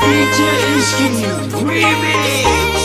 DJ Skinny Remix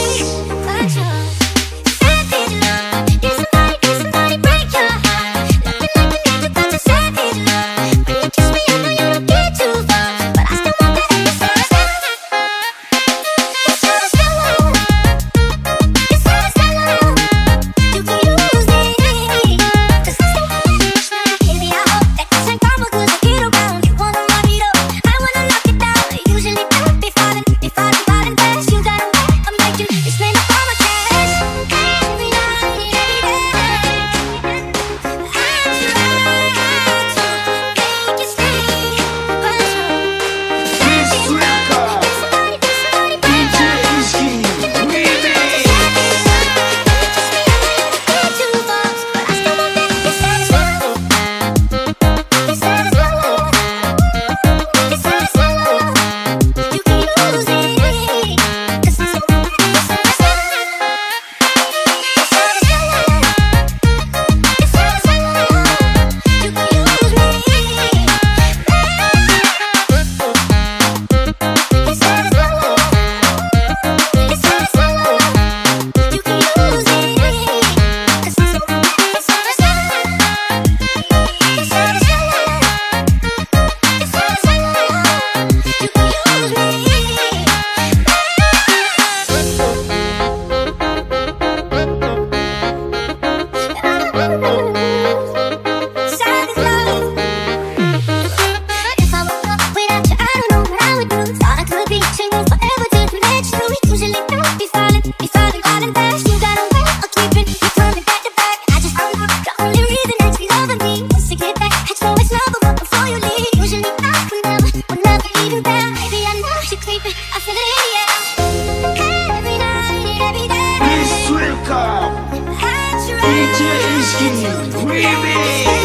We you?